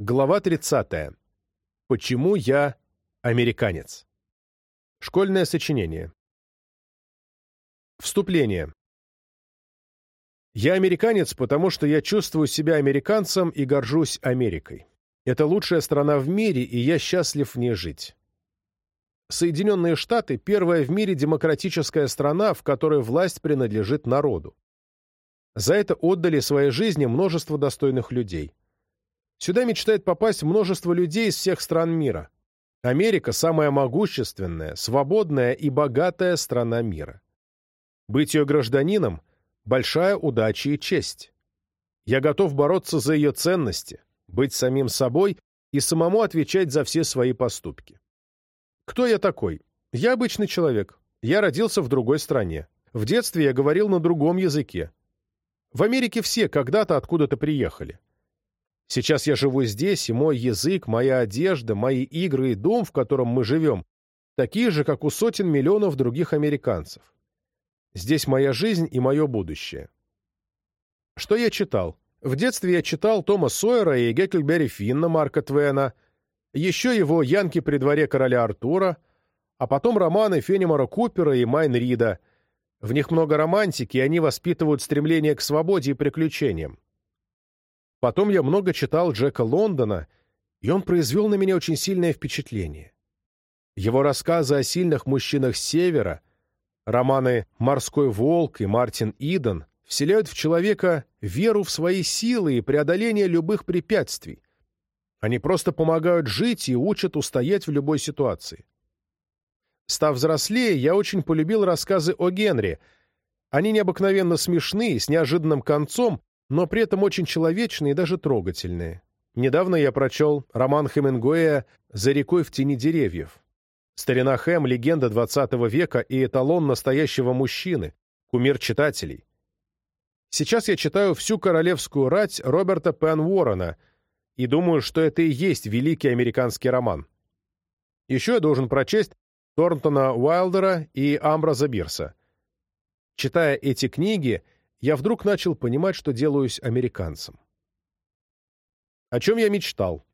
Глава 30. Почему я американец? Школьное сочинение. Вступление. Я американец, потому что я чувствую себя американцем и горжусь Америкой. Это лучшая страна в мире, и я счастлив в ней жить. Соединенные Штаты – первая в мире демократическая страна, в которой власть принадлежит народу. За это отдали своей жизни множество достойных людей. Сюда мечтает попасть множество людей из всех стран мира. Америка – самая могущественная, свободная и богатая страна мира. Быть ее гражданином – большая удача и честь. Я готов бороться за ее ценности, быть самим собой и самому отвечать за все свои поступки. Кто я такой? Я обычный человек. Я родился в другой стране. В детстве я говорил на другом языке. В Америке все когда-то откуда-то приехали. Сейчас я живу здесь, и мой язык, моя одежда, мои игры и дом, в котором мы живем, такие же, как у сотен миллионов других американцев. Здесь моя жизнь и мое будущее. Что я читал? В детстве я читал Тома Сойера и Геккельберри Финна Марка Твена, еще его «Янки при дворе короля Артура», а потом романы Фенимора Купера и Майн Рида. В них много романтики, и они воспитывают стремление к свободе и приключениям. Потом я много читал Джека Лондона, и он произвел на меня очень сильное впечатление. Его рассказы о сильных мужчинах Севера, романы «Морской волк» и «Мартин Иден» вселяют в человека веру в свои силы и преодоление любых препятствий. Они просто помогают жить и учат устоять в любой ситуации. Став взрослее, я очень полюбил рассказы о Генри. Они необыкновенно смешные, с неожиданным концом, но при этом очень человечные и даже трогательные. Недавно я прочел роман Хемингуэя «За рекой в тени деревьев». Старина Хэм — легенда XX века и эталон настоящего мужчины, кумир читателей. Сейчас я читаю всю королевскую рать Роберта Пен Уоррена и думаю, что это и есть великий американский роман. Еще я должен прочесть Торнтона Уайлдера и Амбраза Бирса. Читая эти книги, я вдруг начал понимать, что делаюсь американцем. О чем я мечтал?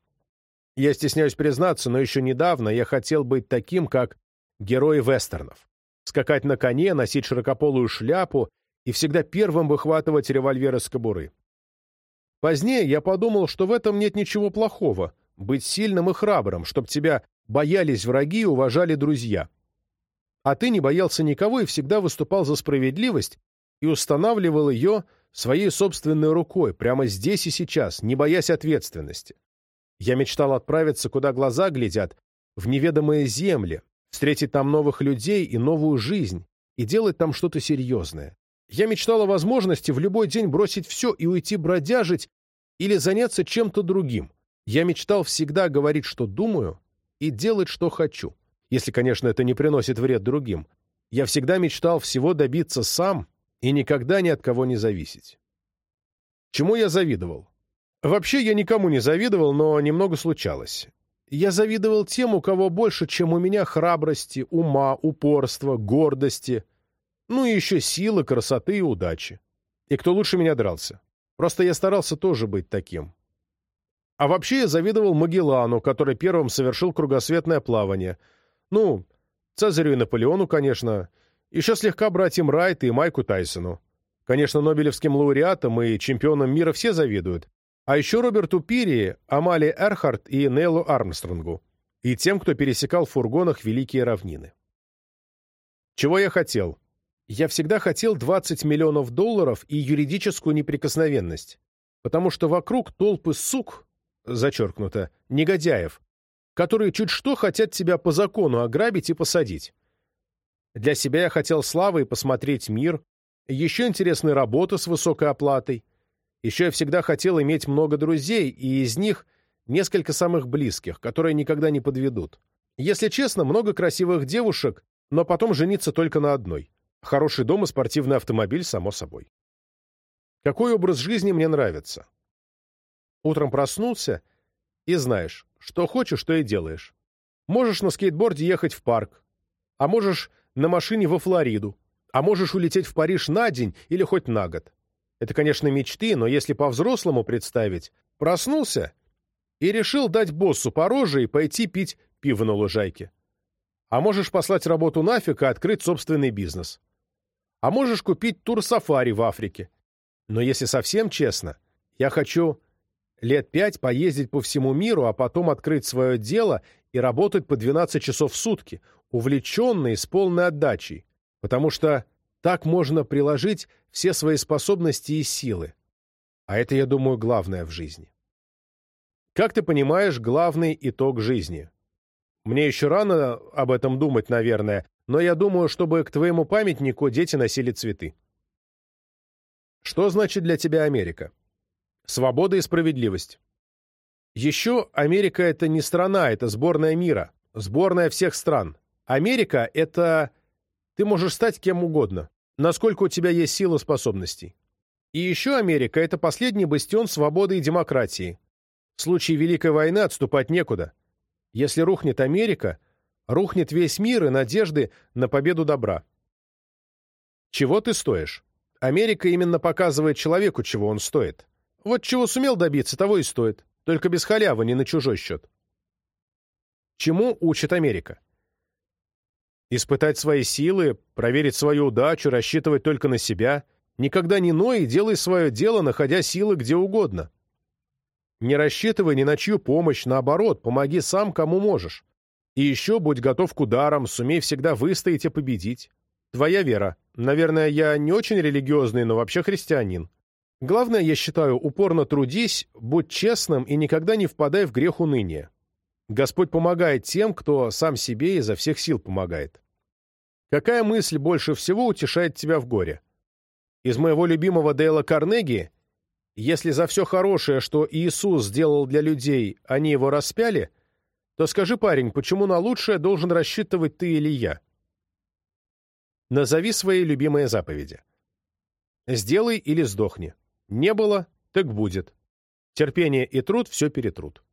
Я стесняюсь признаться, но еще недавно я хотел быть таким, как герои вестернов. Скакать на коне, носить широкополую шляпу и всегда первым выхватывать револьвер из кобуры. Позднее я подумал, что в этом нет ничего плохого — быть сильным и храбрым, чтобы тебя боялись враги и уважали друзья. А ты не боялся никого и всегда выступал за справедливость и устанавливал ее своей собственной рукой, прямо здесь и сейчас, не боясь ответственности. Я мечтал отправиться, куда глаза глядят, в неведомые земли, встретить там новых людей и новую жизнь, и делать там что-то серьезное. Я мечтал о возможности в любой день бросить все и уйти бродяжить или заняться чем-то другим. Я мечтал всегда говорить, что думаю, и делать, что хочу. Если, конечно, это не приносит вред другим. Я всегда мечтал всего добиться сам и никогда ни от кого не зависеть. Чему я завидовал? Вообще я никому не завидовал, но немного случалось. Я завидовал тем, у кого больше, чем у меня, храбрости, ума, упорства, гордости, ну и еще силы, красоты и удачи. И кто лучше меня дрался. Просто я старался тоже быть таким. А вообще я завидовал Магеллану, который первым совершил кругосветное плавание. Ну, Цезарю и Наполеону, конечно, еще слегка братьям Райт и Майку Тайсону. Конечно, Нобелевским лауреатам и чемпионам мира все завидуют. А еще Роберту Пири, Амали Эрхарт и Нейлу Армстронгу. И тем, кто пересекал в фургонах Великие равнины. Чего я хотел? Я всегда хотел 20 миллионов долларов и юридическую неприкосновенность, потому что вокруг толпы сук, зачеркнуто, негодяев, которые чуть что хотят тебя по закону ограбить и посадить. Для себя я хотел славы и посмотреть мир, еще интересной работы с высокой оплатой. Еще я всегда хотел иметь много друзей, и из них несколько самых близких, которые никогда не подведут. Если честно, много красивых девушек, но потом жениться только на одной. Хороший дом и спортивный автомобиль, само собой. Какой образ жизни мне нравится? Утром проснулся и знаешь, что хочешь, то и делаешь. Можешь на скейтборде ехать в парк, а можешь на машине во Флориду, а можешь улететь в Париж на день или хоть на год. Это, конечно, мечты, но если по-взрослому представить, проснулся и решил дать боссу по роже и пойти пить пиво на лужайке. А можешь послать работу нафиг и открыть собственный бизнес. А можешь купить тур-сафари в Африке. Но если совсем честно, я хочу лет пять поездить по всему миру, а потом открыть свое дело и работать по 12 часов в сутки, увлеченный с полной отдачей, потому что так можно приложить все свои способности и силы. А это, я думаю, главное в жизни. Как ты понимаешь, главный итог жизни? Мне еще рано об этом думать, наверное, но я думаю, чтобы к твоему памятнику дети носили цветы. Что значит для тебя Америка? Свобода и справедливость. Еще Америка — это не страна, это сборная мира, сборная всех стран. Америка — это... Ты можешь стать кем угодно, насколько у тебя есть сила способностей. И еще Америка — это последний бастион свободы и демократии. В случае Великой войны отступать некуда. Если рухнет Америка, рухнет весь мир и надежды на победу добра. Чего ты стоишь? Америка именно показывает человеку, чего он стоит. Вот чего сумел добиться, того и стоит. Только без халявы, не на чужой счет. Чему учит Америка? Испытать свои силы, проверить свою удачу, рассчитывать только на себя. Никогда не ной и делай свое дело, находя силы где угодно. Не рассчитывай ни на чью помощь, наоборот, помоги сам, кому можешь. И еще будь готов к ударам, сумей всегда выстоять и победить. Твоя вера. Наверное, я не очень религиозный, но вообще христианин. Главное, я считаю, упорно трудись, будь честным и никогда не впадай в грех уныния. Господь помогает тем, кто сам себе изо всех сил помогает. Какая мысль больше всего утешает тебя в горе? Из моего любимого Дейла Карнеги «Если за все хорошее, что Иисус сделал для людей, они его распяли, то скажи, парень, почему на лучшее должен рассчитывать ты или я?» Назови свои любимые заповеди. Сделай или сдохни. Не было, так будет. Терпение и труд все перетрут.